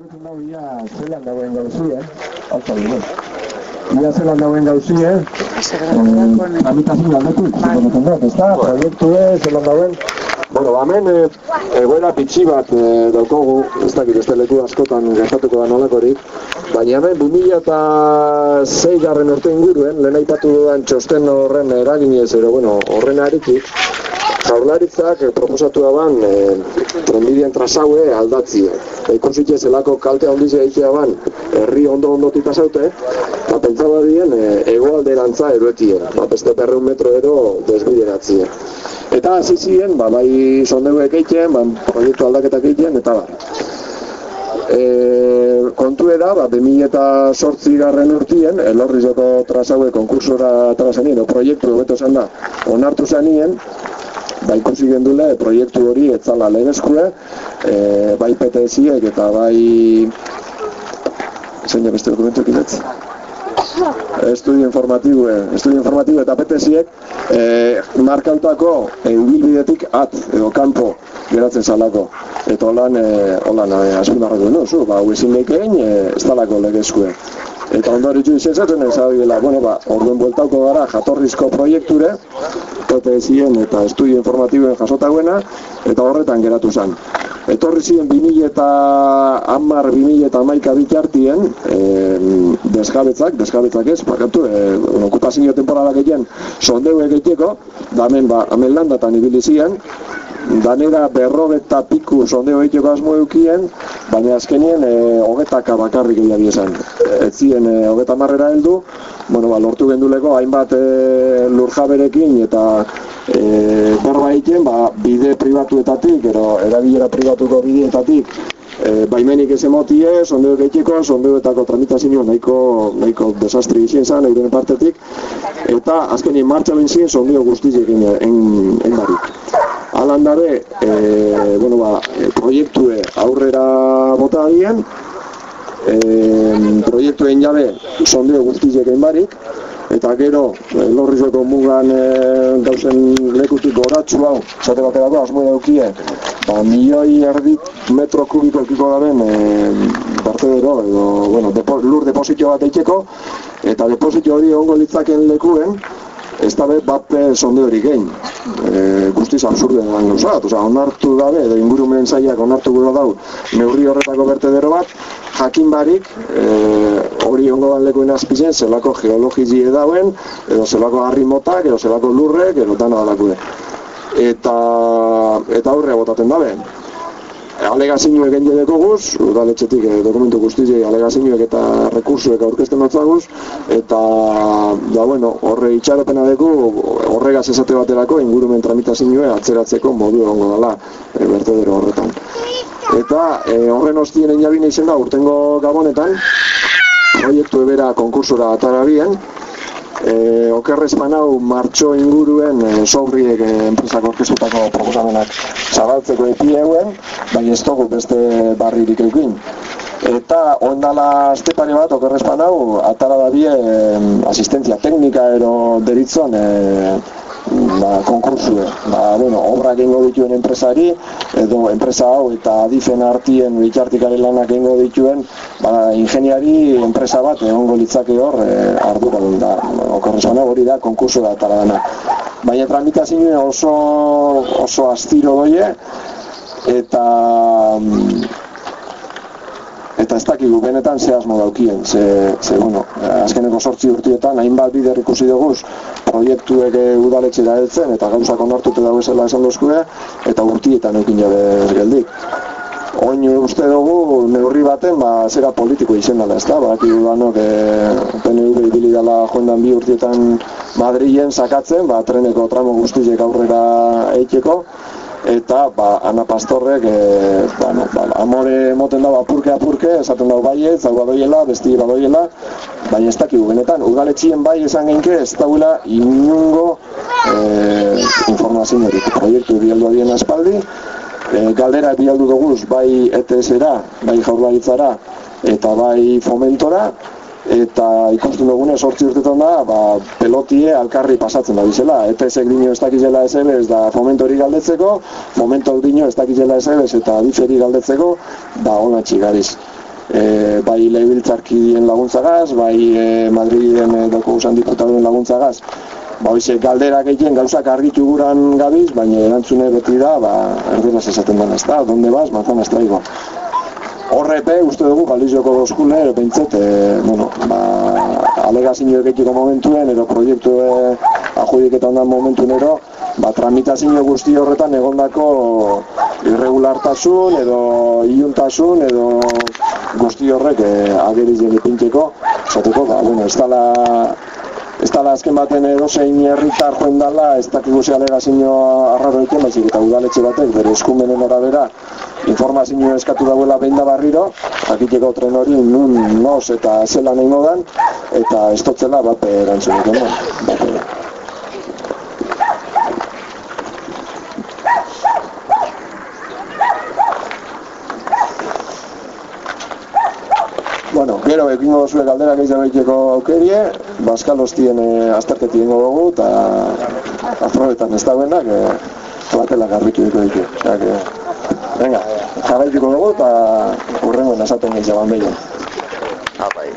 galdetzen dago ia zelan dagoen gauzi, eh? Alta dugu. Ia zelan dagoen gauzi, eh? Mm, Amitasun galdetu ikusten dut, ez da? Proiektu, eh? Zelan dagoen? Bueno, hemen egoera pitxi bat e, daukogu, ez dakit beste leku askotan gertatuko da nolakorik, baina hemen 2006 garren urte inguruen, lehen aipatu dudan txosten horren eraginez, ero, bueno, horren arikik, Jaurlaritzak eh, proposatu daban eh, trenbideen trasaue aldatzie. E, ikusitxe zelako kalte handiz egitea ban, herri ondo ondotik pasaute, eta pentsa badien e, egoalderantza eruetie, ba, beste berreun metro ero desbideratzie. Eta hasi ziren, ba, bai sondeuek egiten, ba, proiektu aldaketak egiten, eta ba. E, kontu da, ba, 2000 eta sortzi garren urtien, elorrizoko trasaue konkursora trasanien, o proiektu beto zen da, onartu zanien, ba ikusi gendule proiektu hori etzala legezkue, e, bai PTSiek eta bai zein beste dokumentu ekitetz? Estudio informatibo, estudio informatibo eta PTSiek e, markautako e, ubilbidetik at edo kanpo geratzen salako. Eta holan, e, holan, e, azpimarratu duen, zu, ba, huizin lekein, e, ez talako legezkue. Eta ondori txu izenzatzen ez adibela, bueno, ba, orduen bueltauko gara jatorrizko proiekture, PTSien eta estudio informatiboen jasotagoena, eta horretan geratu zen. Etorri ziren 2000 eta hamar, 2000 eta amaika bitartien, e, desgabetzak, desgabetzak ez, bakatu, e, okupazio temporalak egin, sondeu egiteko, da hemen, ba, hemen landatan ibili ziren, danera berrogeta piku sondeo egiteko asmo eukien, baina azkenien e, hogetaka bakarrik egiak esan. Ez ziren e, hogeta marrera heldu, bueno, ba, lortu genduleko hainbat e, lurjaberekin eta e, borba egiten, ba, bide pribatuetatik, ero erabilera pribatuko bideetatik, e, baimenik ez emotie, sondeo gehieko, sondeoetako tramitazio nahiko, nahiko desastri izien zan, euren partetik, eta azkenien martxa benzien sondeo guztiekin en, en barik. Alan dabe, e, bueno, ba, proiektue aurrera bota dien, e, proiektuen jabe sondeo guztiek egin barik, eta gero e, lorrizoko mugan e, gauzen lekutik goratxu hau, zate baterako asmoa daukie, ba, milioi erdi metro kubiko ekiko daben e, bartedero, edo, bueno, depo, lur depositio bat eiteko, eta depositio hori ongo litzaken lekuen, ez da bat sonde hori gein. E, guztiz absurde da gauza, oza, onartu dabe, edo ingurumen zaiak onartu gero dau, neurri horretako bertedero bat, jakin barik, e, hori ongo dan lekuin azpizen, zelako geologizie dauen, edo zelako harri motak, edo zelako lurrek, edo dana dalakue. Eta, eta horre botaten dabe alegazioek egin jedeko guz, udaletxetik eh, dokumentu guztizi alegazioek eta rekursuek aurkezten batzaguz, eta da bueno, horre itxaropena dugu, horregaz esate baterako ingurumen tramitazioe atzeratzeko modu egongo dela e, bertedero horretan. Eta e, horren ostien egin izen da urtengo gabonetan, proiektu ebera konkursora atarabien, e, okerrez manau martxo inguruen e, sobriek e, enpresak orkestutako proposamenak zabaltzeko epi eguen, baina ez dugu beste barririk egin. Eta ondala estepare bat, okerrez manau, atara da bie asistentzia teknika ero deritzon e, ba, konkursue. Ba, bueno, obrak egingo dituen enpresari, edo enpresa hau eta adifen artien bitxartikari lanak egingo dituen, ba, ingeniari enpresa bat egongo litzake hor e, ardura da. Okorrezana hori da konkursu da tala dana. Baina tramitazioen oso, oso astiro doie, eta mm, eta ez dakigu benetan ze asmo daukien, ze, ze bueno, azkeneko sortzi urtietan, hainbat bider ikusi dugu, proiektuek udaletxe da heltzen, eta gauzak onartute dago esela esan dozkue, eta urtietan eukin jabe geldik. Oin uste dugu, neurri baten, ba, zera politiko izen dela, ez da, ba, aki dudanok, e, PNV ibili dela joendan bi urtietan Madrilen sakatzen, ba, treneko tramo guztiek aurrera eiteko, eta ba, Ana Pastorrek e, ba, no, ba, amore moten dago apurke apurke, esaten dago bai ez, hau badoiela, besti badoiela, baina ez dakigu benetan, udaletxien bai esan genke ez dagoela inungo e, informazio hori, proiektu bialdu adien aspaldi, e, galdera bialdu duguz bai ETS-era, bai jaurlaritzara, eta bai fomentora, eta ikusten dugune sortzi urtetan da, ba, pelotie alkarri pasatzen da bizela. ETS-ek dino ez dakizela ez ez da fomento hori galdetzeko, momentok dino ez dakizela ez eta diferi galdetzeko, da ona txigariz. e, bai lehibiltzarkidien laguntzagaz, bai e, Madriden e, doko usan laguntzagaz, ba, oize, galderak egiten gauzak argitu guran gabiz, baina erantzune beti da, ba, erderaz esaten dena ez da, donde bas, manzana estraigo. Horrepe, uste dugu, Galizioko ero pentset, e, bueno, ba, alegazio egiteko momentuen, ero proiektu e, ajudik momentuen ero, ba, tramitazio guzti horretan egondako irregulartasun edo iluntasun edo guzti horrek eh, ageriz egipinteko, zateko, ba, bueno, ez dala ez dala azken baten edo zein herritar joen dala, ez dakigu ze alegazio arraro egiten, baizik eta udaletxe batek, bere eskumenen arabera, informazio eskatu dauela behin da barriro, jakiteko tren hori nun, nos eta zela nahi modan, eta ez totzela bat erantzunik, no? Bueno, gero ekingo zuen galdera gehi zabeiteko aukerie, baskalostien e, eh, azterketi ingo dugu, eta afroetan ez dauenak, e, platela garbitu ditu ditu. Venga, jarraituko dugu eta urrengoen azaten gehiago, behin. Ah, Apai.